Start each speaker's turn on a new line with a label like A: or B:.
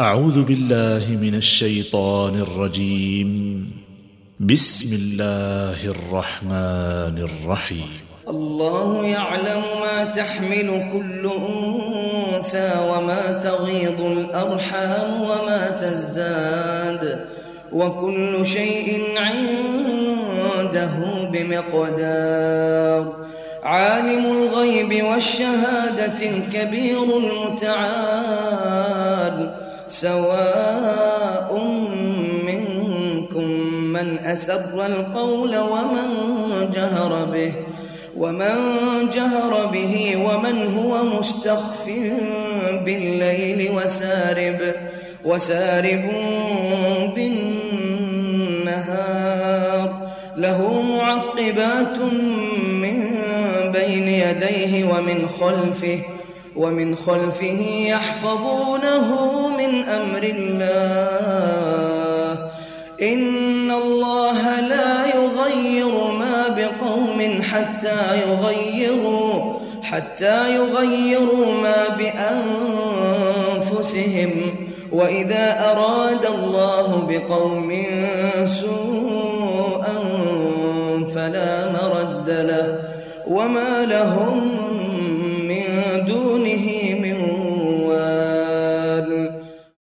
A: أعوذ بالله من الشيطان الرجيم. بسم الله الرحمن الرحيم.
B: الله يعلم ما تحمل كل أنثى وما تغيض الأرحام وما تزداد وكل شيء عنده بمقدار. عالم الغيب والشهادة الكبير المتعال. سواء منكم من أسر القول ومن جهر به ومن جهر به ومن هو مستخف بالليل وسارب وسارب بالنهار. له معقبات من بين يديه ومن خلفه ومن خلفه يحفظونه من أمر الله. إن الله لا يغير ما بقوم حتى يغيروا حتى يغيروا ما بأنفسهم. وإذا أراد الله بقوم سوءا فلا مرد له. وما لهم من دونه من